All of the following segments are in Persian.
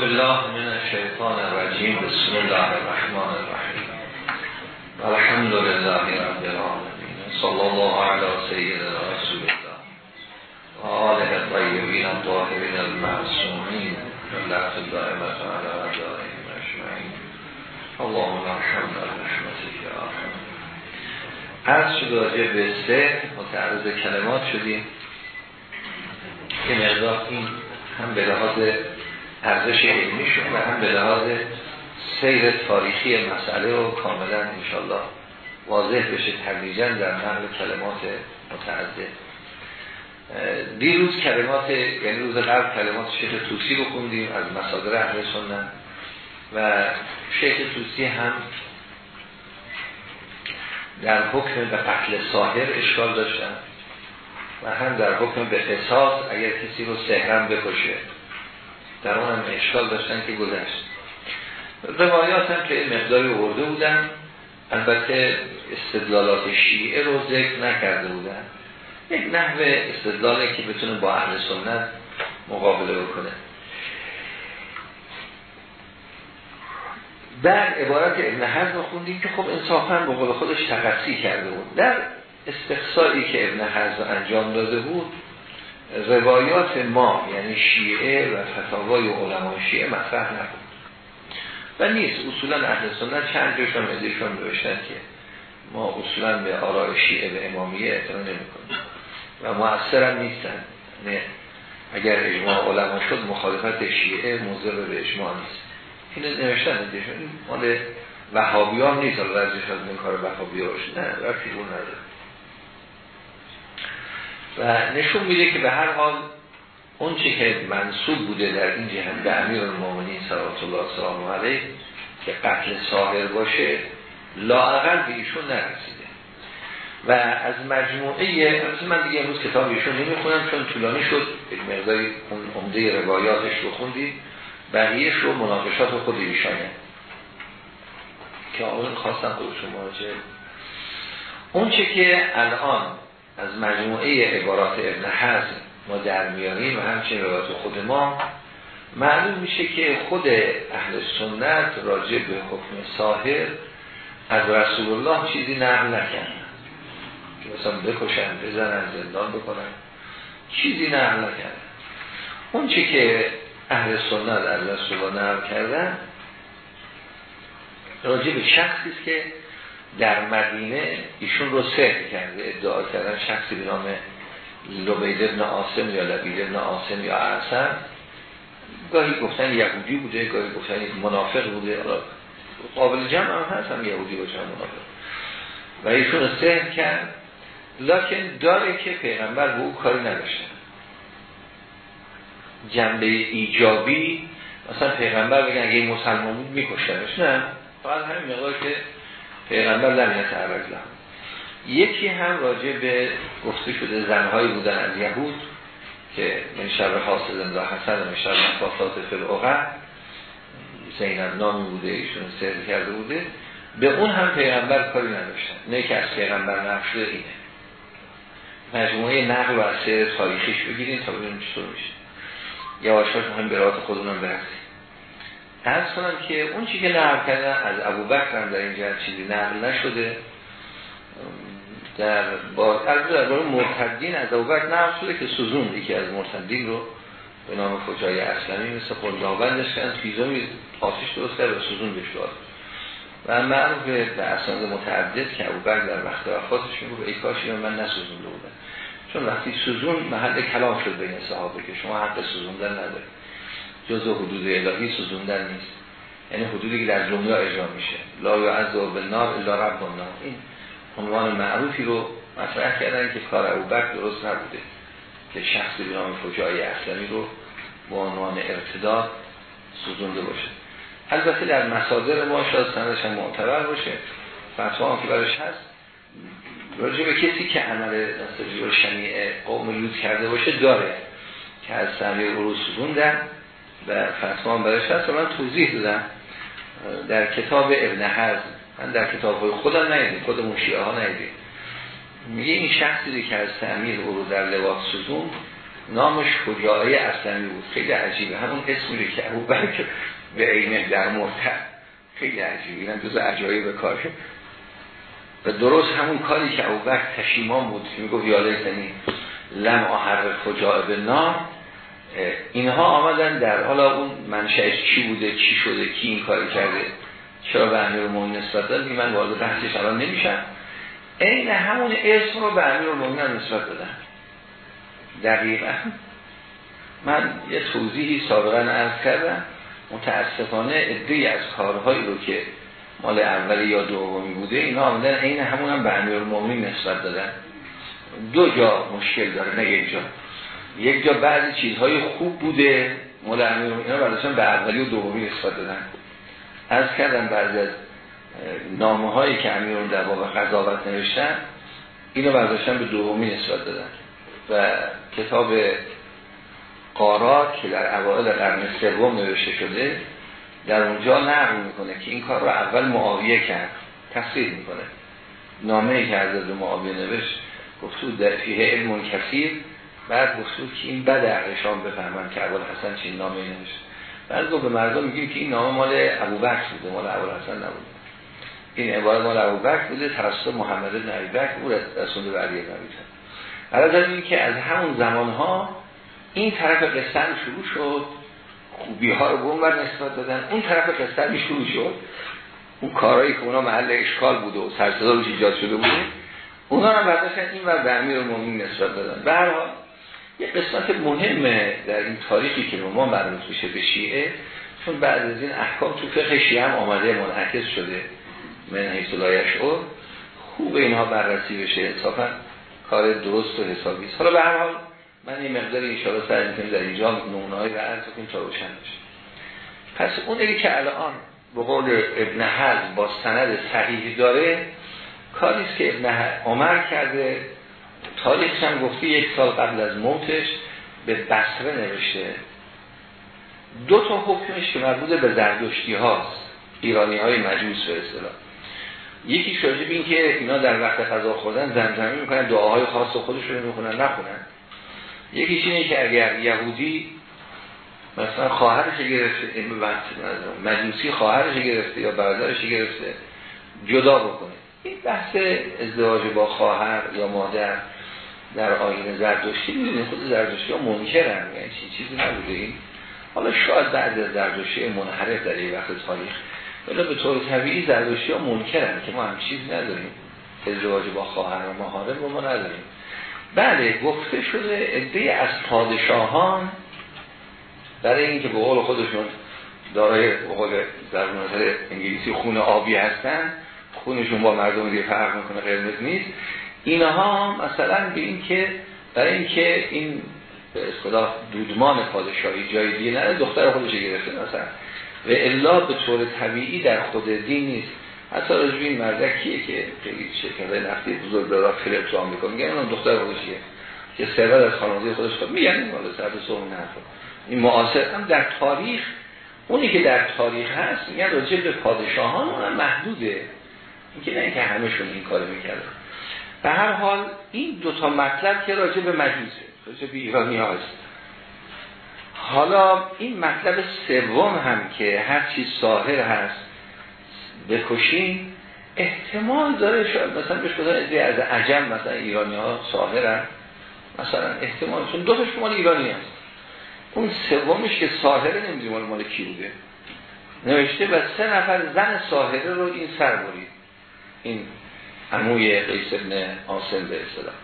بالله من الشیطان الرجیم بسم الله الرحمن الرحیم الحمد لله رب العالمین صلی الله علی سیدنا رسول الله. و آله الطیبین الطاهرین المعصومین الله الدائمة على اعدائهم اجمعین اللهم ارحمنا برحمتك یا ارحم عرض شد راجع به سه. متعرض کلمات شدیم. که مقدار این هم به لحاظ ارزش علمی شد و هم به لحاظ سیر تاریخی مسئله و کاملا انشالله واضح بشه تدریجا در نقل کلمات متعدد. دیروز کلمات یعنی روز قبل کلمات شیخ توسی رو خوندیم از مصادر اهل سنن و شیخ توسی هم در حکم به قتل ساهر اشکال داشتن و هم در حکم به قصاص اگر کسی رو سهرم بکشه. در اون هم اشکال داشتن که گذشت. روایات هم که مقداری ورده بودن البته استدلالات شیعه رو ذکر نکرده بودن. یک نحو استدلاله که بتونه با اهل سنت مقابله بکنه. در عبارت ابن حزم خوندیم که خب انصافا به قول خودش تقصی کرده بود. در استقصایی که ابن حزم انجام داده بود روایات ما یعنی شیعه و فتاوای علمای شیعه مطرح نبود. و نیست اصولا اهل سنت چند جاشون ازشون نوشتن که ما اصولا به آراء شیعه به امامیه اعتنا نمی کنیم و مؤثر هم نیستن. نه اگر اجماع علما شد مخالفت شیعه موضوع به اجماع نیست. این نوشتن این مال وحابی هم نیست ازش از این کار وحابی نه رفتی اون نداره. و نشون میده که به هر حال اون چی که منصوب بوده در این جهت به امیر المومنین صلوات الله سلام علیه که قتل ساهر باشه لاعقل به ایشون نرسیده. و از مجموعه از من دیگه امروز کتاب ایشون نمی‌خونم چون طولانی شد یک مقداری اون عمده روایاتش رو خوندیم. بقیهش رو مناقشات خود ایشانه. که اون خواستم خودشون مراجعه. اون چه که الان از مجموعه عبارات ابن حزم ما در میانیم و همچنین روایات خود ما معلوم میشه که خود اهل سنت راجع به حکم ساهر از رسول الله چیزی نقل نکردن. که مثلا بکشن بزنن زندان بکنن. چیزی نقل نکردن. اون چی که اهل سنت از رسول الله نقل کردن راجع به شخصی که در مدینه ایشون رو سهر کرده ادعا کردن شخصی به نام لبید ابن آسم یا لبید ابن آسم یا عرصم گاهی گفتن یهودی بوده گاهی گفتن منافق بوده. قابل جمع هم هست هم یهودی باشه منافق. و ایشون سهر کرد. لکن داره که پیغمبر به او کاری نداشتن جنبه ایجابی مثلا پیغمبر بگن اگه مسلمان بود میکشتنش. نه فقط همین مقدار که پیغمبر لم یتعرض لهم یکی هم راجع به گفته شده زنهایی بودن از یهود که من شر حاصل را حسن من شر مفاسات فی العقد زینب نامی بوده ایشون سر کرده بوده. به اون هم پیغمبر کاری نداشتن. نه که از پیغمبر نقل شده اینه. مجموعه نقل و از تاریخیش بگیرین تا ببینیم چطور میشه. یواشاش هم به رات خودمون برسیم. ارز کنم که اون چی که نقل کردن از ابو بکر هم در اینجا چیزی نقل نشده در با در مرتدین از ابو بکر نقل شده که سوزون یکی از مرتدین رو به نام فجای اسلمی مثل قلدابندش که از فیزومی آتش درست کرد و سوزون بشوار و معروف به اسناد متعدد که ابو بکر در وقت وفاتش میگه ای کاشی من نسوزونده بودن چون وقتی سوزون محل کلام شد بین صحابه که شما حق سوزوندن ندارید. جزء حدود الهی سوزوندن نیست. یعنی حدودی که در دنیا اجرا میشه. لا یعذب بالنار الا رب النار. این عنوان معروفی رو مطرح کردن که کار ابوبکر درست نبوده. که شخصی به نام فجای اسلامی رو با عنوان ارتداد سوزونده باشه. البته در مصادر ما شاید سندش هم معتبر باشه. فتوا که برش هست راجع به کسی که عمل نستجیب شمیع قوم لود کرده باشه داره که از سمیع او رو سوزوندن. و فتوان برش هست و من توضیح دادم. در کتاب ابن حزم. من در کتاب های خودم نیدیم خود مشیعه ها نیدیم میگه این شخصی که از تعمیر او در لباس سوزون نامش خجاعه اصلی بود. خیلی عجیبه. همون اسمی که ابو بکر به عینه در مرتب. خیلی عجیبه. اینم جز عجایب کاره و درست همون کاری که ابو بکر تشیمان بود. که می‌گفت یاله زنی لم آهر خجاعه به نام. اینها آمدن در حالا اون منشأش چی بوده چی شده کی این کاری کرده چرا به امیر المومنین نسبت داد من وارد بحثش الان نمیشم این همون اسم رو به امیر المومنین نسبت دادن. دقیقا. من یه توضیحی سابقا عرض کردم. متاسفانه ادهی از کارهایی رو که مال اول یا دومی بوده اینا آمدن عین همون هم به امیر نسبت دادن. دو جا مشکل داره نه یک جا یک جا بعضی چیزهای خوب بوده مال امیر اینا برداشتن به اولی و دومی نسبت دادن. از کردم بعضی از نامه هایی که امیرون در باب قضاوت نوشتن اینو برداشتن به دومی نسبت دادن. و کتاب قارات که در اوائل قرن سوم نوشته شده در اونجا نقل می‌کنه که این کار رو اول معاویه کرد تصدیق می‌کنه. نامه ای که از معاویه نوشت گفتود در فیه علم کثیر بعد گفتود که این بد عقلشان بفهمن که اول حسن چین نامه نوشت بعد گفت به مردم میگیم که این نامه مال ابو بکر بوده مال ابو حسن نبود این عبارت مال ابو بکر بوده توسط محمد بن ابی بکر او رسول به علی بن ابی این که از همون زمان ها این طرف قصه شروع شد. خوبی ها رو به بر نسبت دادن. اون طرف قصه شروع شد. اون کارهایی که اونا محل اشکال بوده و سرصدا روش ایجاد شده بوده اونا هم برداشتن این ور به امیر نسبت دادن. به یه قسمت مهمه در این تاریخی که ما مربوط میشه به شیعه چون بعد از این احکام تو فقه شیعه هم آمده منعکس شده. من حیث او خوب اینها بررسی بشه انصافا کار درست و حسابی حالا به هر حال من یه مقدار اشاره سر می‌کنم در اینجا نمونه های عرض کنیم تا روشن بشه. پس اون که الان به قول ابن حزم با سند صحیحی داره کاریست که ابن عمر کرده تاریخش هم گفتی یک سال قبل از موتش به بصره نوشته. دو تا حکمش که مربوط به زردشتی هاست ایرانی های مجوز به اصطلاح. یکی شاجب این که اینا در وقت غذا خوردن زمزمی می‌کنن دعاهای خاص خودشون می‌خونن نخونن. یکیش اینه که اگر یهودی مثلا خواهرش گرفته مجوسی خواهرش گرفته یا برادرش گرفته جدا بکنه. این بحث ازدواج با خواهر یا مادر در آین زردشتی می‌دونید خود زردشتی ها منکرن یعنی چیزی نبوده این. حالا شاید بعد از منحرف در این وقت تاریخ ولی به طور طبیعی زردشتی ها منکرن که ما هم چیز نداریم. ازدواج با خواهر و مهارم رو ما نداریم. بله گفته شده عده از پادشاهان برای اینکه به قول خودشون دارای به قول در انگلیسی خون آبی هستن خونشون با مردم دیگه فرق می‌کنه قرمز نیست. اینها مثلا به این که برای اینکه این به اصطلاح دودمان پادشاهی جای دیگه نره دختر خودش گرفته مثلا. و الا به طور طبیعی در خود دین نیست. حتی رجوع این مردکیه که خیلی شرکت نفتی بزرگ داره خیلی تو آمریکا میگن اون دختر خودشیه که سرور از خانواده خودش خود میگن این مال سر این معاصر هم در تاریخ اونی که در تاریخ هست میگن راجع به پادشاهان اونم محدوده. اینکه نه اینکه همشون این کارو می‌کردن. به هر حال این دو تا مطلب که راجع به مجوزه راجع به ایرانی هست. حالا این مطلب سوم هم که هر چیز ساهر هست بکشین احتمال داره شاید مثلا بهش بودن از عجم مثلا ایرانی ها ساهرن. مثلا احتمال چون دو تاش مال ایرانی هست. اون سومش که ساهره نمی‌دونیم مال مال کی بوده. نوشته و سه نفر زن ساهره رو این سر برید. این عموی قیس ابن آسل به اصطلاح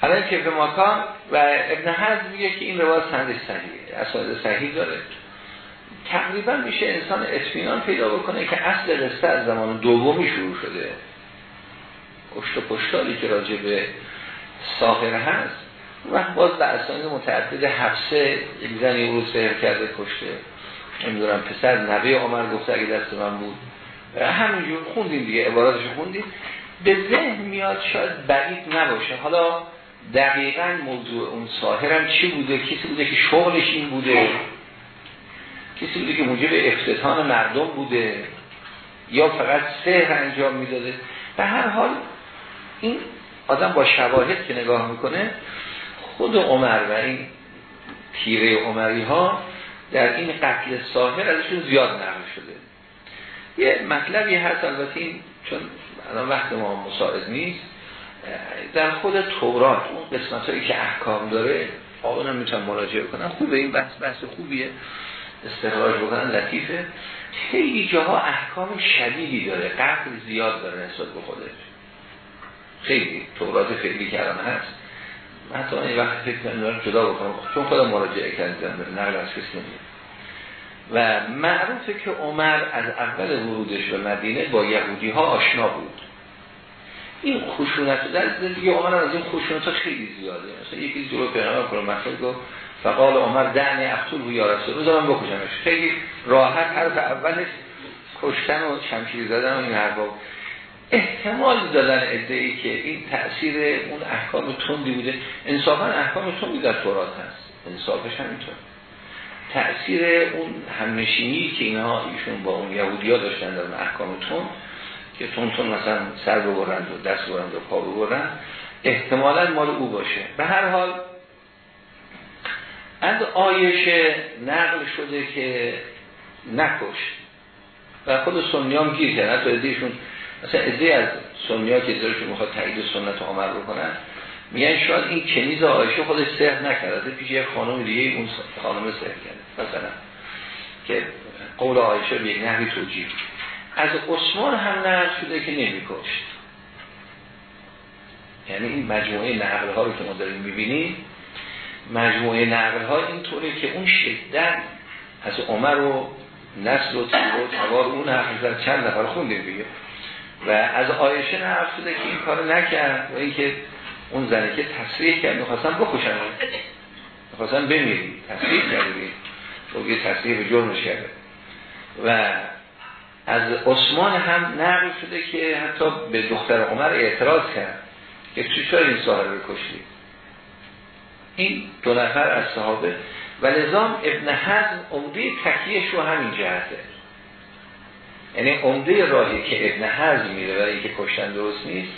حالا که به ماکان و ابن حزم میگه که این روایت سندش صحیحه اساس صحیح داره. تقریبا میشه انسان اطمینان پیدا بکنه که اصل قصه از زمان دومی شروع شده. اشت و پشتالی که راجع به ساخره هست. و باز به اسانید متعدد حفظه یک زنی او رو سهر کرده کشته. نمی‌دونم پسر نبی عمر گفته اگه دست من بود. همینجور خوندیم دیگه عباراتش خوندیم. به ذهن میاد شاید بعید نباشه. حالا دقیقا موضوع اون ساهرم چی بوده؟ کسی بوده که شغلش این بوده؟ کسی بوده که موجب افتتان مردم بوده؟ یا فقط سهر انجام می‌داده؟ به هر حال این آدم با شواهد که نگاه می‌کنه خود عمر و این تیره عمری ها در این قتل ساهر ازشون زیاد نقل شده. یه مطلبی هست البته این چون الان وقت ما مساعد نیست در خود تورات اون قسمت هایی که احکام داره آقا می‌تونم مراجعه کنم. خوبه این بحث بحث خوبیه. استخراج بکنن لطیفه. خیلی جاها احکام شدیدی داره. قتل زیاد داره نسبت به خودش. خیلی. تورات فعلی کردن هست. من حتی این وقت فکر کنم جدا بکنم. چون خودم مراجعه کردم. نقل از کسی و معروفه که عمر از اول ورودش به مدینه با یهودی ها آشنا بود. این خشونت در زندگی عمر از این خشونت ها خیلی زیاده. مثلا یکی جلو پیغمبر کنه مثلا گفت فقال عمر دعنی و یا رسول بذارم بکشمش. خیلی راحت حرف اولش کشتن و شمشیر زدن و این حرفا احتمال دادن ادعی که این تأثیر اون احکام تندی بوده. انصافا احکام تندی در تورات هست. انصافش همینطور. تأثیر اون همنشینی که اینها ایشون با اون یهودی ها داشتن در احکام تند که تون تون مثلا سر ببرند و دست ببرند و پا ببرند احتمالا مال او باشه. به هر حال از آیشه نقل شده که نکشت و خود سنی هم گیر کرد. حتی ادهشون مثلا ادهی از سنی ها که ادهشون می‌خواد تایید سنت عمر بکنن میگن شاید این کنیز آیشه خودش سهر نکرده پیش یک خانم دیگه اون خانم سهر کرده. مثلا که قول آیشه به یک نحوی توجیه از عثمان هم نقل شده که نمیکشت. یعنی این مجموعه نقل ها رو که ما داریم می‌بینیم مجموعه نقل ها اینطوره که اون شدت از عمر و نسل و تیر و توار اون نقل چند نفر خوندیم دیگه. و از آیشه نقل شده که این کار نکرد و اینکه اون زنی که تصریح کرد می‌خواستن بکشن می‌خواستن بمیری تصریح کردی و یه تصریح به جرمش کرده. و از عثمان هم نقل شده که حتی به دختر عمر اعتراض کرد که چی این ساهر بکشید این دو نفر از صحابه. و لزام ابن حزم عمده تکیهش رو همین جهته یعنی عمده راهی که ابن حزم میره برای اینکه کشتن درست نیست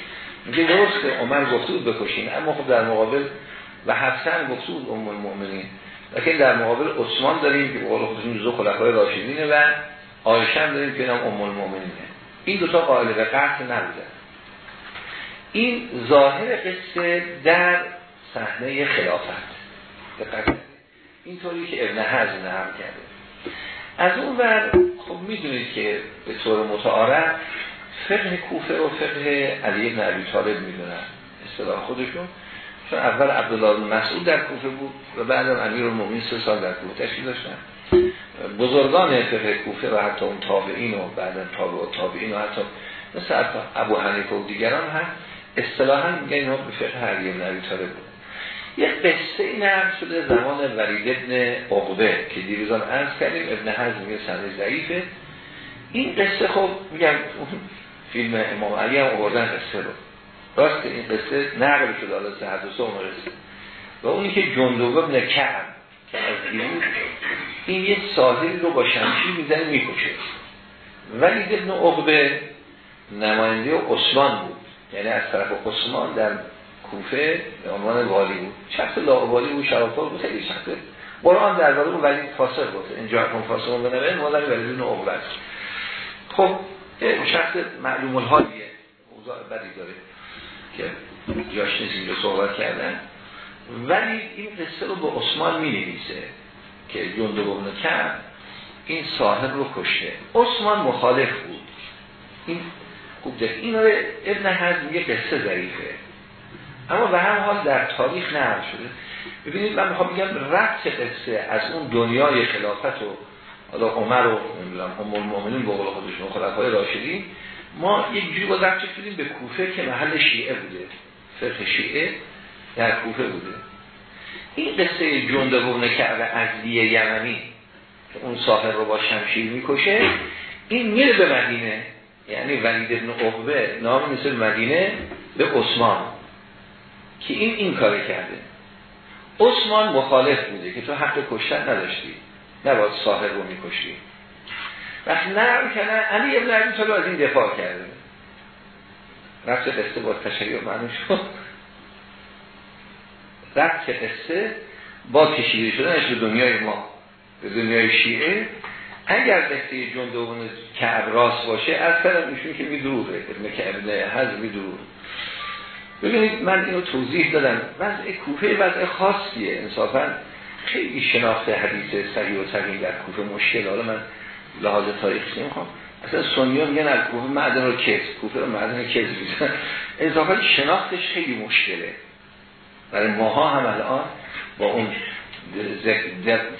میگه درست که عمر گفته بود بکشین اما خب در مقابل و حسن گفته بود ام المؤمنین. لیکن در مقابل عثمان داریم که بقول خودشون جزو خلفای راشدینه و آیشه هم داریم که نام ام المؤمنینه. این دوتا قائل به قتل نبودن این ظاهر قصه در صحنه خلافت. دقت اینطوری که ابن حزم نقل کرده. از اون ور خب می‌دونید که به طور متعارف فقه کوفه و فقه علی ابن عبی طالب می‌دونن اصطلاح خودشون. چون اول عبدالله مسعود در کوفه بود و بعدم امیر المومین سه سال در کوفه تشکیل داشتن. بزرگان فقه کوفه و حتی اون تابعین و بعدا تابع و تابعین و حتی مثل ابو حنیفه و دیگران هم اصطلاحا میگن اینا به فقه علی ابن عبی طالب بود. یک قصه این هم شده زمان ولید ابن عقبه که دیروزان ارز کردیم. ابن حزم میگه سنده ضعیفه. این قصه خب میگم فیلم امام علی هم آوردن قصه رو. راست این قصه نقل شده حالا سه حد و قصه و اونی که جندوب ابن کعب از دیروز. این یه ساحل رو با شمشیر می‌زنه می‌کشه. ولید ابن عقبه نماینده عثمان بود. یعنی از طرف عثمان در کوفه به عنوان والی بود. شخص لاوالی بود شرافا بود خیلی شخص. قرآن در واقع ولی فاسق بود. اینجا کن فاسق بنوه مادر ولید ابن عقبه خب شخص معلوم الحالیه. اوضاع بدی داره که جاش نیست اینجا صحبت کردن. ولی این قصه رو به عثمان می نویسه که جنده بمونه کرد. این صاحب رو کشته عثمان مخالف بود. این خوب این رو ابن حزم میگه قصه ظریفه اما به هر حال در تاریخ نقل شده. ببینید من می‌خوام بگم ربط قصه از اون دنیای خلافت و حالا عمر و نمی‌دونم ام المؤمنین به قول خودشون خلفای راشدین ما یک جوری با ربط شدیم به کوفه که محل شیعه بوده. فقه شیعه در کوفه بوده. این قصه جنده بونه کرده ازلیه یمنی که اون ساحر رو با شمشیر می‌کشه این میره به مدینه. یعنی ولید ابن عقبه نام مثل مدینه به عثمان که این این کار کرده. عثمان مخالف بوده که تو حق کشتن نداشتی. نباید ساحر رو میکشتی وقتی نرم کنن علی ابن عبی طالب از این دفاع کرده. رفت قصه با تشریع معنی شد. رفت قصه با کشیده شدنش به دنیای ما به دنیای شیعه. اگر قصه جندوبون کعب راست باشه از طرف ایشون که میدروغه ابن کعب نه ببینید من اینو توضیح دادم. وضع کوفه وضع خاصیه انصافا. خیلی شناخت حدیث صحیح و صحیح در کوفه مشکل. حالا من لحاظ تاریخی نمی‌خوام اصلا سنی میگن از کوفه معدن رو کس کوفه رو معدن کس بیزن انصافا شناختش خیلی مشکله. برای ماها هم الان با اون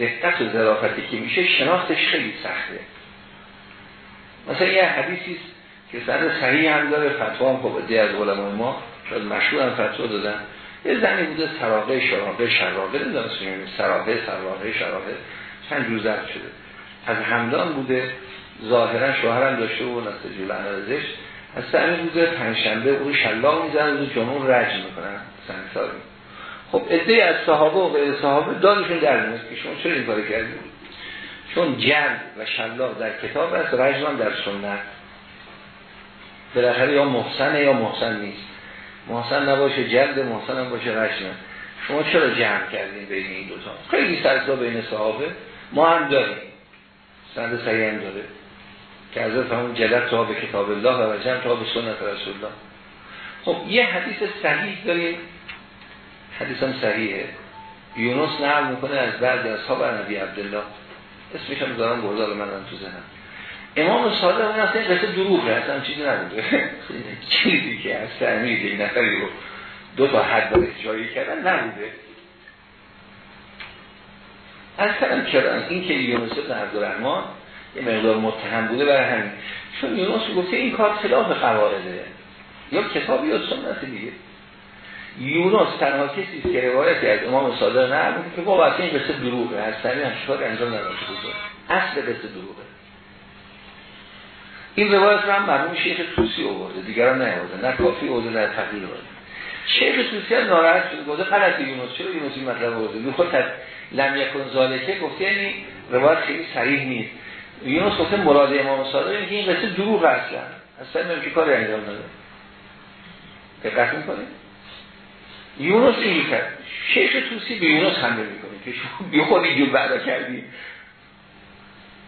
دقت و ظرافتی که میشه شناختش خیلی سخته. مثلا یه حدیثی که سر صحیح هم داره فتوا هم خب از علمای ما شاید مشهور هم فتوا دادن. یه زنی بوده سراغه شراغه شراغه نمی‌دونم سراغه سراغه شراغه. چند جور زرد شده. از همدان بوده ظاهرا شوهرم داشته و نسته جول انازش از سر بوده پنجشنبه او شلاق میزن و جنون رج می‌کنن سنگساری خب عده از صحابه و غیر صحابه دادشون در میاد. که شما چرا این کار کردید چون جلد و شلاق در کتاب است رجم در سنت. بالاخره یا محسنه یا محسن نیست. محسن نباشه جلد محسن هم باشه رجم شما چرا جمع کردین بین این دوتا خیلی سرزا بین صحابه. ما هم داریم. سند سعی هم داره. که از همون جلد تا کتاب الله و رجم تا سنت رسول الله. خب یه حدیث صحیح داریم. حدیث هم صحیحه. یونس نقل می‌کنه از بعد از ها نبی عبدالله. اسمش هم دارم گردال من تو ذهنم. امام صادق این اصلا قصه دروغه اصلا چیزی نبوده چیزی که از تعمید این نفری رو دو تا حد داره جایی کردن نبوده. از کلم چرا این که یونس ابن عبدالرحمن یه مقدار متهم بوده برای همین. چون یونس گفته این کار خلاف قواعده. یا کتابی یا سنت دیگه. یونس تنها کسی که روایتی از امام صادق نه که با این قصه دروغه. از طریق اشکار انجام نداده بود. اصل قصه دروغه. این روایت رو هم مرحوم شیخ توسی آورده دیگران نیاورده نه کافی آورده نه تغییر آورده. شیخ توسی هم ناراحت شده گفته غلط یونس چرا یونس این مطلب آورده؟ می خود لم یکن زالکه گفته یعنی روایت خیلی صریح نیست. یونس گفته مراد امام صادق اینه که این قصه دروغ اصلا اصلا نمیشه کاری انجام داده دقت می‌کنید یونس این کرد. شیخ توسی به یونس حمله می‌کنه که شما بی خود اینجور بعدا کردی.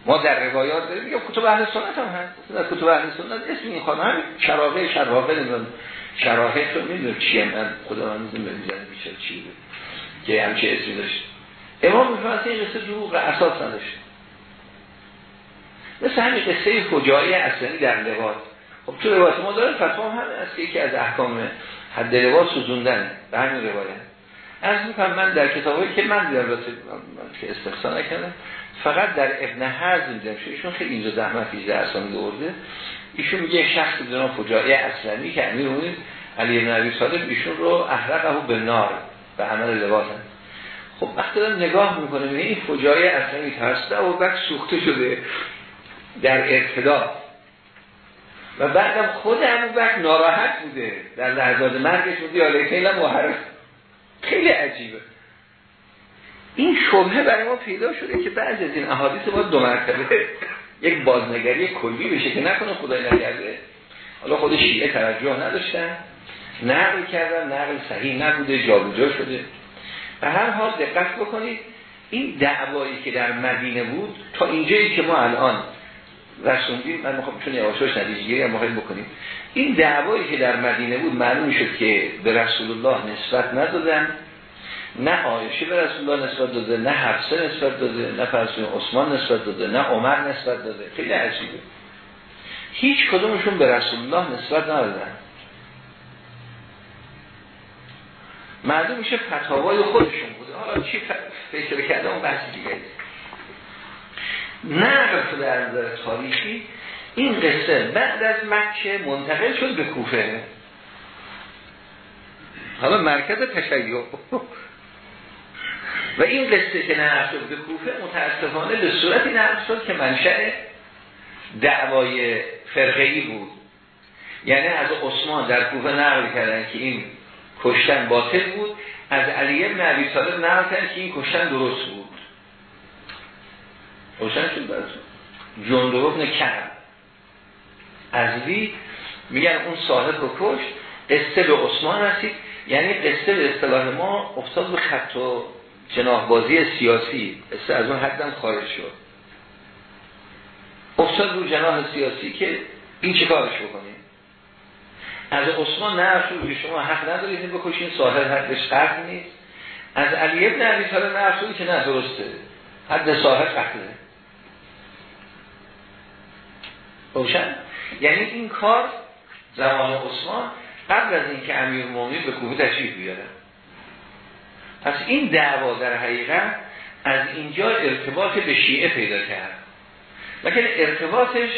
ما در روایات داریم میگم کتب اهل سنت هم هست. در کتب اهل سنت اسم این خانم هم شراغه شراغه نمی‌دونم شراغه تو نمی‌دونم چیه من خدا من نمی‌دونم بیشتر چی بود. که همچه اسمی داشت. امام میفرماید این قصه دروغ اساس نداشت. مثل همین قصه فجایی اصلی در لباس خب تو روایت ما داره فتوا هم هست که یکی از احکام حد لباس سوزوندن. به همین روایت. از می‌کنم من در کتابایی که من در که استخصا نکردم فقط در ابن حزم دیدم ایشون خیلی اینجا زحمت در اسامی دورده ایشون میگه شخص بدون فجاعه اصلانی که امیر علی ابن عبی صادق ایشون رو احرقه به نار به عمل لباس خب وقتی دارم نگاه می‌کنه این فجاعه اصلانی ترسته و بعد سوخته شده در ارتداد و بعدم خود همون وقت ناراحت بوده در لحظات مرگش بوده یا خیلی محرم. خیلی عجیبه. این شبهه برای ما پیدا شده که بعضی از این احادیث با دو مرتبه یک بازنگری کلی بشه که نکنه خدای نکرده. حالا خود شیعه توجه نداشتن. نقل کردن نقل صحیح نبوده جابجا شده. به هر حال دقت بکنید این دعوایی که در مدینه بود تا اینجایی که ما الان رسوندیم من می‌خوام چون یواشاش نتیجه هم می‌خوایم بکنیم. این دعوایی که در مدینه بود معلوم شد که به رسول الله نسبت ندادن. نه آیشه به رسول الله نسبت داده نه حفصه نسبت داده نه فرسون عثمان نسبت داده نه عمر نسبت داده. خیلی عجیبه هیچ کدومشون به رسول الله نسبت ندادن. معلوم میشه فتاوای خودشون بوده حالا چی فکر کرده اون بحث دیگه نقل در نظر تاریخی این قصه بعد از مکه منتقل شد به کوفه. حالا مرکز تشیع. و این قصه که شد به کوفه متاسفانه به صورتی نقل شد که منشأ دعوای فرقه‌ای بود. یعنی از عثمان در کوفه نقل کردن که این کشتن باطل بود از علی ابن عبی طالب نقل کردن که این کشتن درست بود. روشن شد براتون جندو ابن کرم ازوی میگن اون صاحب رو کشت قصه به عثمان رسید. یعنی قصه به اصطلاح ما افتاد به خط و جناح سیاسی. قصه از اون حدم خارج شد. افتاد رو جناح سیاسی که این چه کارش بکنیم؟ از عثمان نه که شما حق ندارید این بکشین صاحب حدش قتل نیست. از علی ابن عبی طالب نه که نه درسته. حد صاحب قتله روشن. یعنی این کار زمان عثمان قبل از اینکه امیر مومنین به کوه تشریف بیاره. پس این دعوا در حقیقت از اینجا ارتباط به شیعه پیدا کرد. لیکن ارتباطش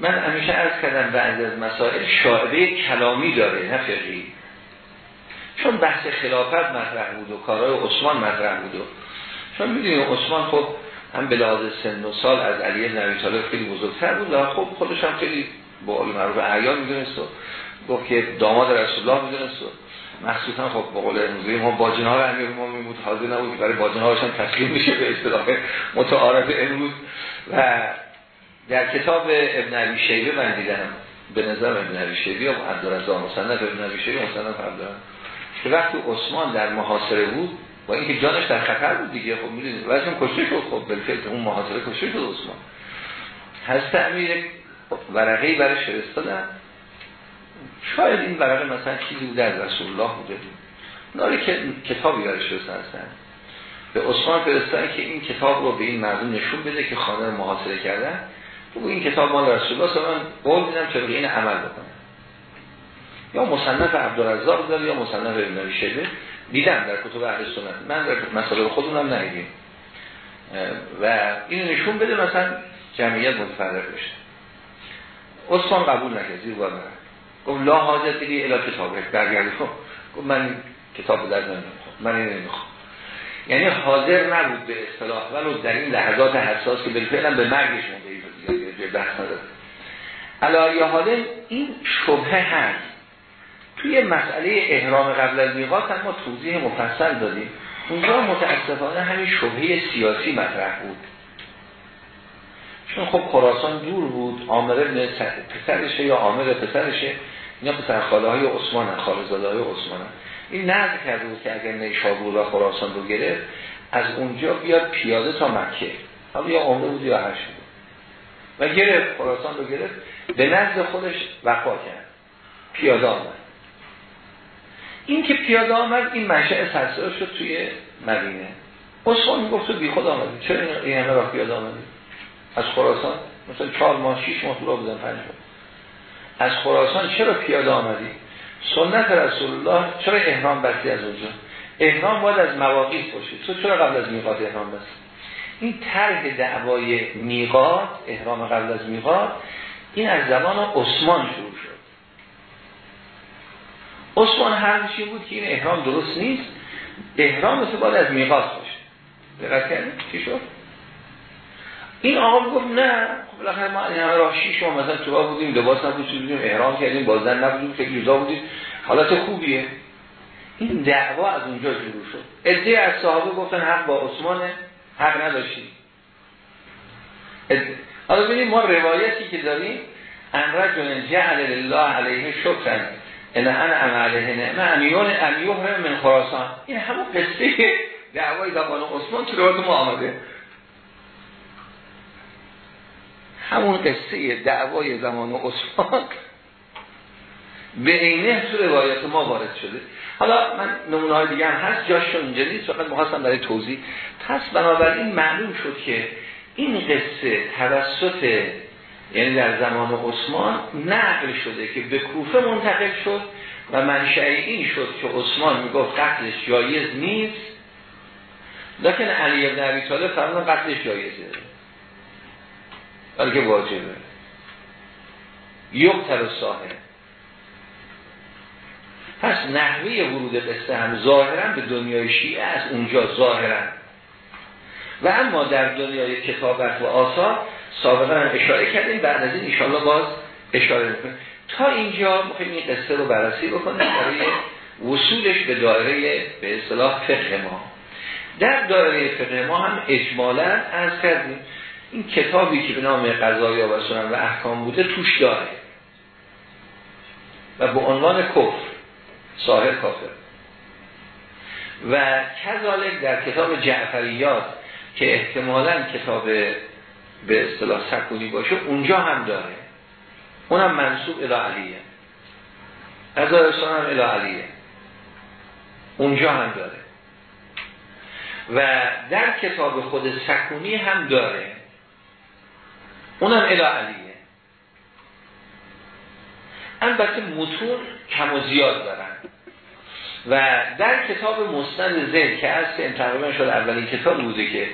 من همیشه ارز کردم بعد از مسائل شاعبه کلامی داره نه فقهی. چون بحث خلافت مطرح بود و کارهای عثمان مطرح بود و چون می‌دونیم عثمان خب هم به لحاظ سن و سال از علی بن طالب خیلی بزرگتر بود و خب خودش هم خیلی با علی معروف اعیان می‌دونست و گفت که داماد رسول الله می‌دونست و مخصوصا خب با قول امروزی ما باجنها رو امیر بود حاضر نبود برای باجنها هم تسلیم میشه به اصطلاح متعارف امروز و در کتاب ابن عبی شیبه من دیدم به نظر ابن عبی شیبه و عبدالرزا مصنف ابن عبی شیبه مصنف عبدالرزا که وقتی عثمان در محاصره بود با اینکه جانش در خطر بود دیگه خب می‌دونید واسه کشته شد. خب بالفعل اون محاصره کشته شد عثمان. هست امیر ورقه برای فرستادن. شاید این ورقه مثلا چیزی بوده از رسول الله بوده. بود ناری که کتابی برای فرستادن به عثمان فرستادن که این کتاب رو به این مردم نشون بده که خانه رو محاصره کردن. تو این کتاب مال رسول الله من قول میدم که این عمل بکنه یا مصنف عبدالرزاق داره یا مصنف ابن شیبه. دیدم در کتب اهل سنت. من در مسائل خودمونم ندیدیم. و این نشون بده مثلا جمعیت متفرق بشه. عثمان قبول نکرد زیر بار گفت لا حاجت دیگه الا کتابه برگردی خب گفت من کتاب در نمی‌خوام. من این نمی‌خوام. یعنی حاضر نبود به اصطلاح. ولو در این لحظات حساس که بالفعل به مرگش مونده به بحث نداره. علایه حاله این شبه هست. توی مسئله احرام قبل از میقات هم ما توضیح مفصل دادیم. اونجا متاسفانه همین شبهه سیاسی مطرح بود. چون خب خراسان دور بود عامر ابن پسرشه یا عامر پسرشه؟ اینا پسر خاله های عثمان هم خاله زاده های عثمان هم. این نظر کرده بود که اگر نیشابور و خراسان رو گرفت از اونجا بیاد پیاده تا مکه. حالا یا عمره بود یا هشت بود. و گرفت خراسان رو گرفت. به نزد خودش وقا کرد. پیاده آمد. این که پیاده آمد این منشأ سرسر شد توی مدینه. عثمان گفت تو بی خود آمدی. چرا این همه راه پیاده آمدی؟ از خراسان؟ مثلا چهار ماه شیش ماه رو بودن پنج ماه. از خراسان چرا پیاده آمدی؟ سنت رسول الله چرا احرام بستی از اونجا؟ احرام باید از مواقیت باشید تو چرا قبل از میقات احرام بستی؟ این طرح دعوای میقات احرام قبل از میقات این از زمان عثمان شروع شد. عثمان حرفش بود که این احرام درست نیست. احرام مثل باید از میقات باشه. دقت کردید چی شد؟ این آقا گفت نه. خب بالاخره ما این همه راه شیش ما مثلا تو بودیم لباس نپوشیدیم احرام کردیم بازن نبودیم خیلی جدا بودیم. حالت خوبیه. این دعوا از اونجا شروع شد. ادعای از صحابه گفتن حق با عثمانه حق نداشتیم. حالا ببینیم ما روایتی که داریم ان رجل جعل الله علیه شکرن. انا عمله نعمه امیون امیوه من خراسان. این همون قصه دعوای زبان عثمان تو روایت ما آمده. همون قصه دعوای زمان عثمان. به عینه تو روایت ما وارد شده. حالا من نمونه های دیگه هم هست. جاشون اینجا نیست. فقط مخواستم برای توضیح. پس بنابراین معلوم شد که این قصه توسط یعنی در زمان عثمان نقل شده که به کوفه منتقل شد و منشأ این شد که عثمان می‌گفت قتلش جایز نیست. لیکن علی ابن عبی طالب فرمان قتلش جایزه. بلکه واجبه. یقتر صاحب. پس نحوه ورود قصه هم ظاهرا به دنیای شیعه از اونجا ظاهرا. و اما در دنیای کتابت و آثار سابقا اشاره کردیم بعد از این ایشالله باز اشاره می‌کنیم. تا اینجا می‌خوایم این قصه رو بررسی بکنیم برای وصولش به دایره به اصطلاح فقه ما. در دایره فقه ما هم اجمالا از کردیم این کتابی که به نام قضایی و سنن و احکام بوده توش داره. و به عنوان کفر ساهر کافر. و کذالک در کتاب جعفریات که احتمالا کتاب به اصطلاح سکونی باشه اونجا هم داره. اونم منصوب الى علیه. از هم الى علیه. اونجا هم داره. و در کتاب خود سکونی هم داره. اونم الى علیه. البته متون کم و زیاد دارن. و در کتاب مستند زید که از تقریبا شد اولین کتاب بوده که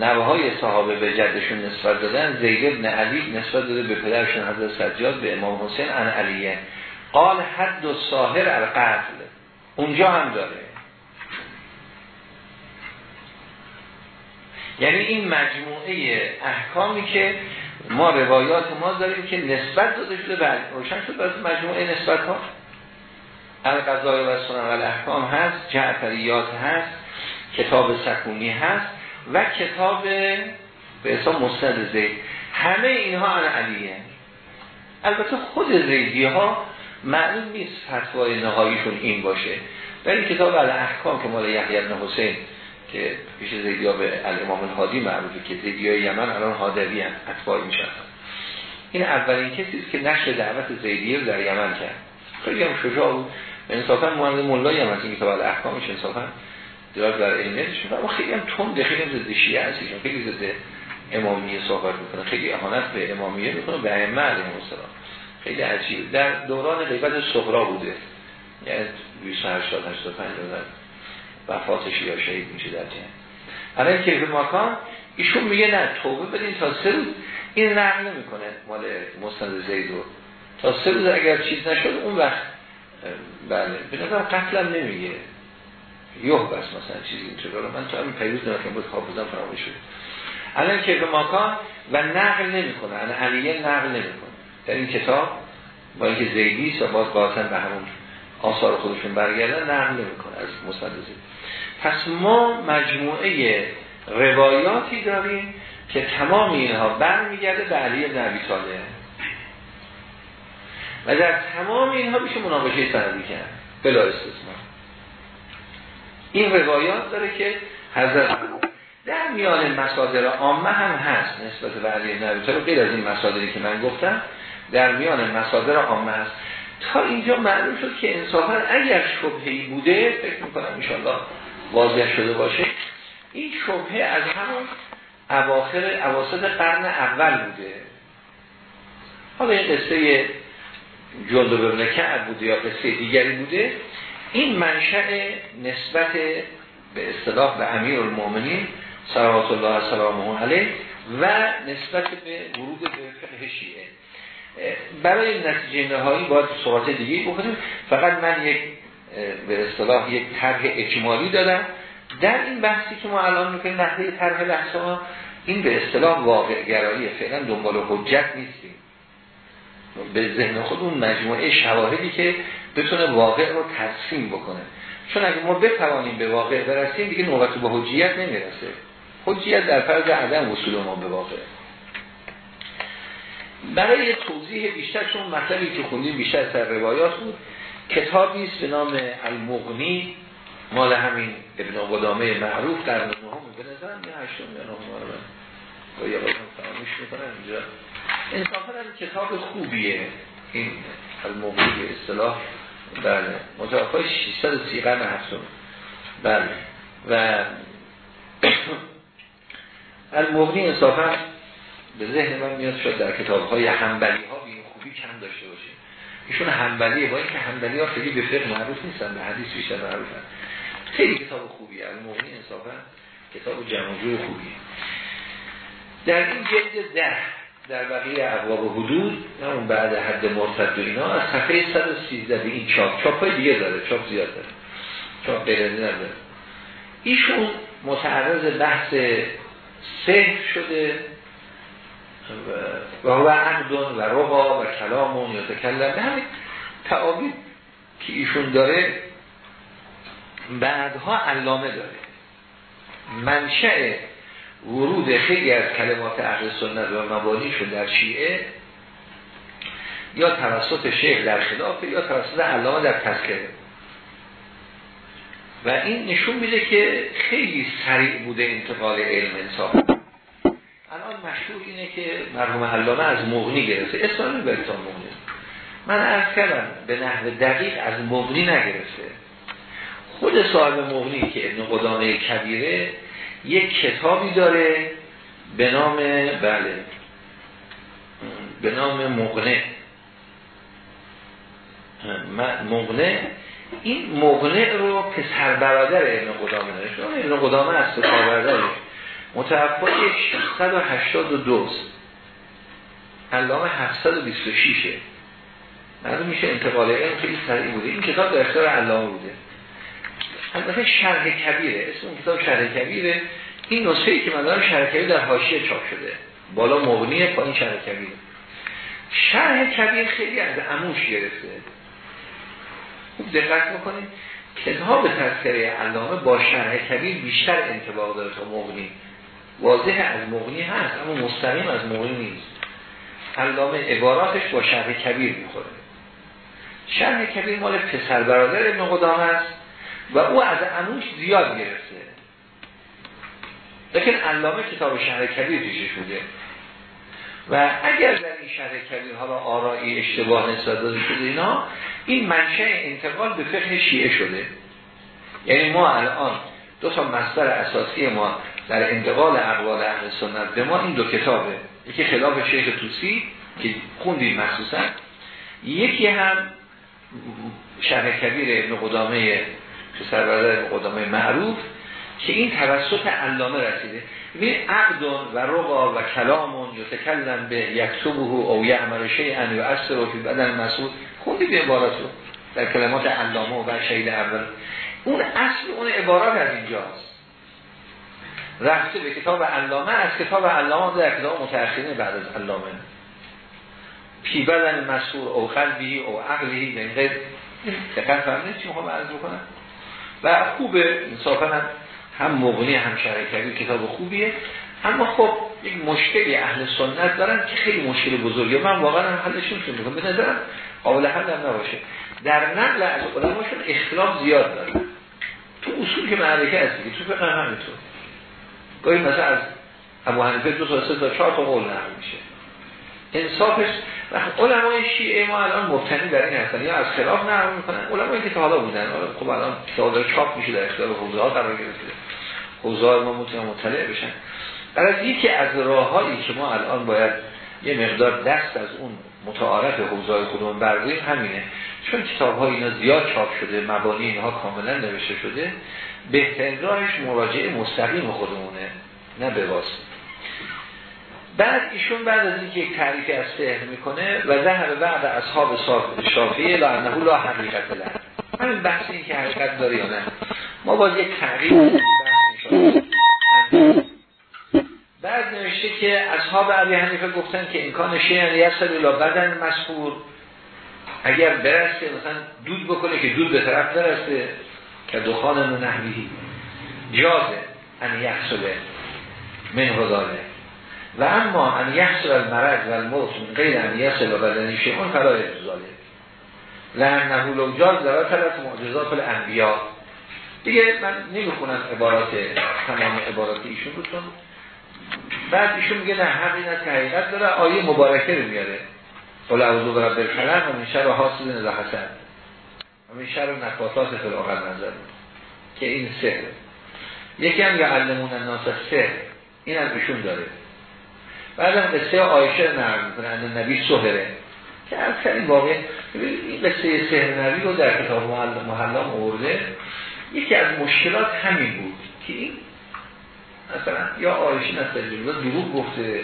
نوه های صحابه به جدشون نسبت دادن زید ابن علی نسبت داده به پدرشون حضرت سجاد به امام حسین ان علیه. قال حد و ساهر القتل. اونجا هم داره. یعنی این مجموعه احکامی که ما روایات ما داریم که نسبت داده شده بعد روشن شد برای مجموعه نسبت ها القضای و سنن و الاحکام هست جعفریات هست کتاب سکونی هست. و کتاب به حساب مستد زید. همه اینها عن علیه. البته خود زیدی ها معلوم نیست فتوای نهاییشون این باشه. ولی کتاب الاحکام که مال یحیی بن حسین که پیش زیدی ها به الامام الهادی معروفه که زیدی های یمن الان هادوی هم اتباعی میشن این اولین کسی که نشر دعوت زیدیه در یمن کرد. خیلی هم شجاع بود. انصافا مهند مولایی هم از این کتاب الاحکامش انصافا دراز در علمیتش اما خیلی هم تند خیلی هم ضد شیعه هستش. خیلی ضد امامیه صحبت می‌کنه. خیلی اهانت به امامیه می‌کنه به ائمه علیهم السلام. خیلی عجیب. در دوران غیبت صغرا بوده. یعنی 280 85 دادن وفاتش یا شهید میشه در جهن الان که به مکان ایشون میگه نه توبه بدین تا سه روز. این نقل نمی‌کنه مال مستند زیدو تا سه روز اگر چیز نشد اون وقت بله. به نظر قتلم نمیگه. یوه بس مثلا چیزی اینطور. من تو همین پیروز نمی‌کنم بود خواب بودم فراموش شد. الان که به مکان و نقل نمی‌کنه. الان علیه نقل نمی‌کنه. در این کتاب با اینکه زیدی و باز قاطن به همون آثار خودشون برگردن نقل نمی‌کنه از مصند پس ما مجموعه روایاتی داریم که تمام اینها برمیگرده به علی بن ابی طالب. و در تمام اینها میشه مناقشه سندی کرد. بلا استثنا این روایات داره که حضرت در میان مصادر عامه هم هست نسبت به علی طالب. غیر از این مصادری که من گفتم در میان مصادر عامه هست. تا اینجا معلوم شد که انصافا اگر شبهی بوده فکر می‌کنم انشاءالله واضح شده باشه این شبهه از همون اواخر اواسط قرن اول بوده. حالا این قصه جلد ببنه کرد بوده یا قصه دیگری بوده. این منشأ نسبت به اصطلاح به امیر المومنین صلوات الله سلامه علیه و نسبت به ورود به فقه شیعه. برای نتیجه نهایی باید صحبت دیگه بکنیم. فقط من یک به اصطلاح یک طرح اجمالی دادم. در این بحثی که ما الان می‌کنیم نحوه طرح بحث ها این به اصطلاح واقع گرایی فعلا دنبال حجت نیستیم. به ذهن خود اون مجموعه شواهدی که بتونه واقع رو ترسیم بکنه. چون اگه ما بتوانیم به واقع برسیم دیگه نوبت به حجیت نمی‌رسه. حجیت در فرض عدم وصول ما به واقع. برای توضیح بیشتر چون مطلبی که خوندیم بیشتر سر روایات بود کتابی است به نام المغنی مال همین ابن قدامه معروف در نهم به نظر یه هشتم یا نهم با انصافا کتاب خوبیه. این به اصطلاح بله. متوفای 630 قرن هفتم. بله. و المغنی انصافا به ذهن من میاد شد در کتاب های حنبلی ها خوبی کم داشته باشه. ایشون حنبلیه. با اینکه حنبلی ها خیلی به فقه معروف نیستن به حدیث بیشتر معروفن خیلی کتاب خوبیه المغنی انصافا کتاب جمع جور خوبیه. در این جلد ده در بقیه ابواب حدود اون بعد حد مرتد و اینا از صفحه 113 به این چاپ چاپ های دیگه داره چاپ زیاد داره چاپ غیر نداره ایشون متعرض بحث سه شده و هو عقدون و رقا و کلامون یا تکلم همین تعابیر که ایشون داره بعدها علامه داره. منشأ ورود خیلی از کلمات اهل سنت و مبانیشون در شیعه یا توسط شیخ در خلافه یا توسط علامه در تذکره و این نشون میده که خیلی سریع بوده انتقال علم انصاف الان مشهور اینه که مرحوم علامه از مغنی گرفته. اسلامی بلتان مغنی. من عرض کردم به نحو دقیق از مغنی نگرفته. خود صاحب مغنی که ابن قدامه کبیره یک کتابی داره به نام بله به نام مغنه. مغنه. این مغنه رو پسر برادر ابن قدامه داره. چون ابن قدامه از پسر برادرش. متوفای 682 علامه 726 معلوم میشه انتقال علم خیلی سریع بوده. این کتاب در اختیار علامه بوده. البته شرح کبیره. اسم اون کتاب شرح کبیره. این نسخه ای که من دارم شرح کبیر در حاشیه چاپ شده. بالا مغنیه پایین شرح کبیر. شرح کبیر خیلی از اموش گرفته. خوب دقت بکنید. کتاب تذکره علامه با شرح کبیر بیشتر انتباق داره تا مغنی واضح از مغنی هست اما مستقیم از مغنی نیست. علامه عباراتش با شرح کبیر می‌خوره. شرح کبیر مال پسر برادر ابن قدام است. و او از انوش زیاد گرفته. لیکن علامه کتاب شهر کبیر پیشش بوده. و اگر در این شهر کبیر حالا آرائی اشتباه نسبت شده اینا این منشه انتقال به فقه شیعه شده. یعنی ما الان دو تا مصدر اساسی ما در انتقال اقوال اهل سنت به ما این دو کتابه. یکی خلاف شیخ توسی که خوندیم مخصوصا. یکی هم شهر کبیر ابن قدامه پسر برادر قدامه معروف که این توسط علامه رسیده. ببین عقد و رقا و کلامون یتکلم به یکتبه او یعمل شیئا و اثر و فی بدن مسعود. به عباراتو در کلمات علامه و شهید اول. اون اصل اون عبارات از اینجاست. رفته به کتاب علامه از کتاب علامه در کتاب متأخرین بعد از علامه. فی بدن مسعود او قلبی او عقلی به این غیر. دقت فرمودید چی می‌خوام عرض بکنم؟ و خوبه انصافا هم, هم مغنی هم شرکری کتاب خوبیه. اما خب یک مشکلی اهل سنت دارن که خیلی مشکل بزرگه. من واقعا هم حلش نمی‌تونم بکنم به نظرم قابل حل هم نباشه. در نقل از علماشون اختلاف زیاد داره تو اصول که معرکه هست دیگه. تو فقه همینطور. گاهی مثلا از ابو حنیفه دو تا سه تا چهار تا قول نقل میشه. انصافش علمای شیعه ما الان مبتنی در این هستن. یا از خلاف نقل می‌کنن علمایی که تا حالا بودن. خب الان داره چاپ میشه در اختیار حوزه ها قرار گرفته. حوزه ما می‌تونن مطلع بشن. از یکی از راههایی که ما الان باید یه مقدار دست از اون متعارف حوزه های خودمون برداریم همینه. چون کتاب ها اینا زیاد چاپ شده مبانی اینها کاملا نوشته شده بهترین راهش مراجعه مستقیم خودمونه نه به واسطه. بعد ایشون بعد از اینکه یک تعریفی از سحر می‌کنه و ذهب بعد اصحاب شافعی لا انه لا حقیقت له همین بحث این که حقیقت داره یا نه. ما باز یک تعریف بعد نوشته که اصحاب علی حنیفه گفتن که امکان شیعن یصل الی بدن مسخور. اگر برسته مثلا دود بکنه که دود به طرف برسته که دخان نحوی جازه ان یحصله. من هداله و اما ان یحصل المرض و الموت من غیر ان یحصل بدنی شیعون فلا یجزاله لانه لو جاز در طرف معجزات الانبیاء. دیگه من نمی‌خونم عبارات تمام عبارات ایشون رو بعد ایشون میگه نه حق این که حقیقت داره آیه مبارکه رو میاره. قل اعوذ برب الفلق و من شر حاسد اذا حسد. و من شر نفاثات العقد نظر که این سه یکی هم یعلمون الناس سه این از ایشون داره. بعدم قصه آیشه نقل می‌کنه نبی سهره. که از این واقع این قصه سهر نبی رو در کتاب محلام آورده. یکی از مشکلات همین بود که این مثلا یا آیشه نستجیب دروغ گفته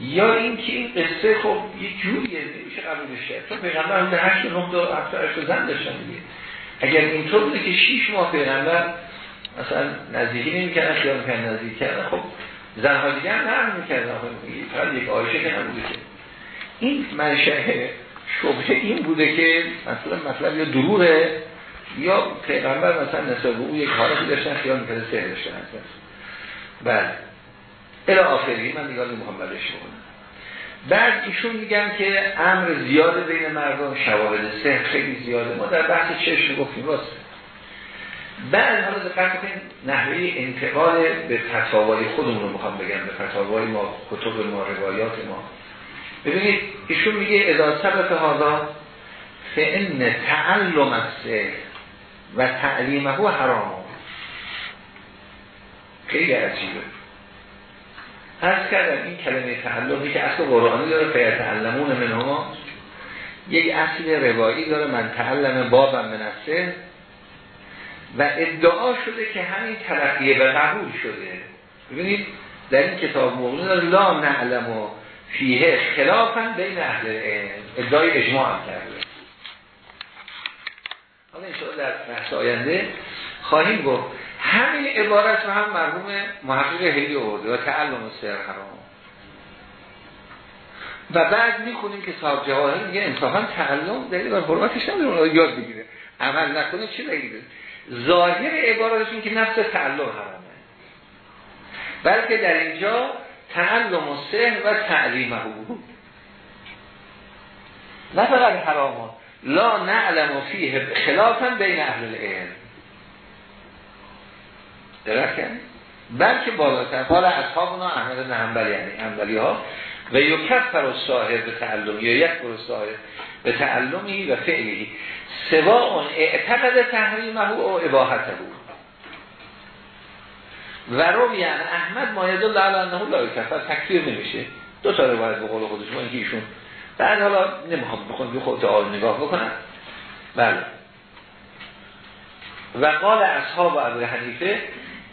یا این که این قصه خب یه جوریه نمیشه قبولش کرد. چون پیغمبر به هشت نه تا هفت زن داشتن دیگه. اگر اینطور بوده که شیش ماه پیغمبر مثلا نزدیکی نمی‌کردن خیال می‌کردن نزدیک کردن خب زنها دیگه هم نرم می‌کردن. یک آیشه که نبوده که؟ این منشه شبه این بوده که مثلا مطلب یا دروغه یا پیغمبر مثلا نسبت به او یک حالتی داشتن خیال می‌کرده سه داشتن بله. الى آخری من نمی‌خوام بدش بکنم بعد ایشون میگن که امر زیاده بین مردم شواهد سه خیلی زیاده. ما در بحث چشم گفتیم راست. بعد حالا دقت کنید نحوه انتقال به فتاوای خودمون رو می‌خوام بگم به فتاوای ما کتب ما روایات ما. ببینید ایشون میگه اذا سبت هذا فان تعلم السحر و تعلیمه حرام. خیلی عجیبه. از کردم این کلمه تعلمی که اصل قرآنی داره فیت تعلمون من هما یک اصل روایی داره من تعلم بابم من و ادعا شده که همین تلقیه به قبول شده. ببینید در این کتاب موضوع لا نعلم و فیه خلافا بین اهل ادعای اجماع هم کرده. حالا این در بحث آینده خواهیم گفت. همین عبارت رو هم مرحوم محقق هلی آورده و تعلم سر حرام و بعد می‌خونیم که صاحب جواهر میگه انصافا تعلم دلیل بر حرمتش نمی‌دونه یاد بگیره. عمل نکنه چی بگیره؟ ظاهر عبارتشون که نفس تعلم حرامه. بلکه در اینجا تعلم و سهر و تعلیم بود. نه فقط حرام لا نعلم فیه خلافا بین اهل العلم. درست کنید بلکه بالاتر. حال اصحابنا احمد بن یعنی انبلی ها و یکفر و صاحب تعلم یا یک صاحب به تعلمی و فعلی. سواء اعتقد تحریمه و اباحته بود و رو یعنی احمد مایدل لعلا انه لا یکفر تکفیر نمیشه. دو تا روایت به قول خودش اینکه ایشون. بعد حالا نمی‌خوام بخون خود آل نگاه بکنم. بله. و قال اصحاب ابو حنیفه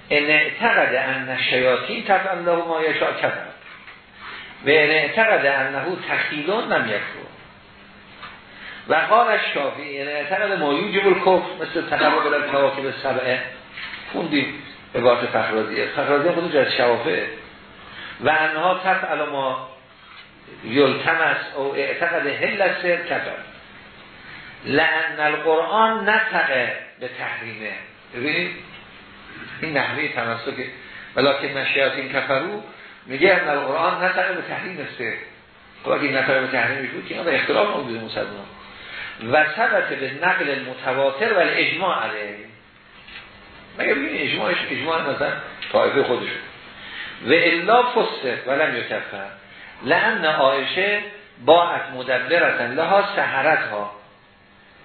ان اعتقد ان شیاطین تفعل الله ما یشاء کفر. و ان اعتقد انه تخیلون یکفر. و قال شافعی یعنی اعتقد ما یوجب الکفر مثل تقرب الکواکب سبعه خوندیم عبارت فخرازیه فخرازیه خودش از شوافعه و انها تفعل ما یلتمس او اعتقد هل سر کفر لعن القرآن نتقه به تحریمه ببینید؟ این نحوه تمسک. ولیکن نشیاطین کفرو میگه ان القرآن نتقه به تحریم سر. خب اگه نتقه به تحریم بود که این اختلاف موجود مسلمان. و ثبت به نقل متواتر و اجماع علیه. مگه بگین اجماعش اجماع مثلا طایفه خودشون و الا فسته ولم یکفر. لعن آیشه باعت مدبرتن لها سهرت ها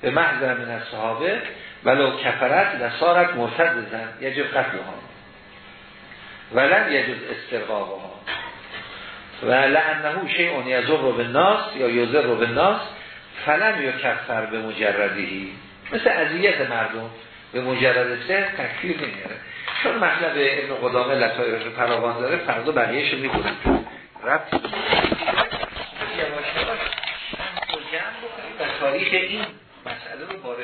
به محضر من صحابه ولو کفرت و سارت مرتد زن یجب قتل ها ولن یجب استرقاق ها و لعنه شیعون یزر رو به ناس یا یزر رو به ناس فلم یا کفر به مجردی؟ مثل عذیت مردم به مجرد سه تکفیر نمیاره. چون مطلب ابن قدامه لطایف پراوان داره فردا بقیهش رو یواش و تاریخ این مسئله رو با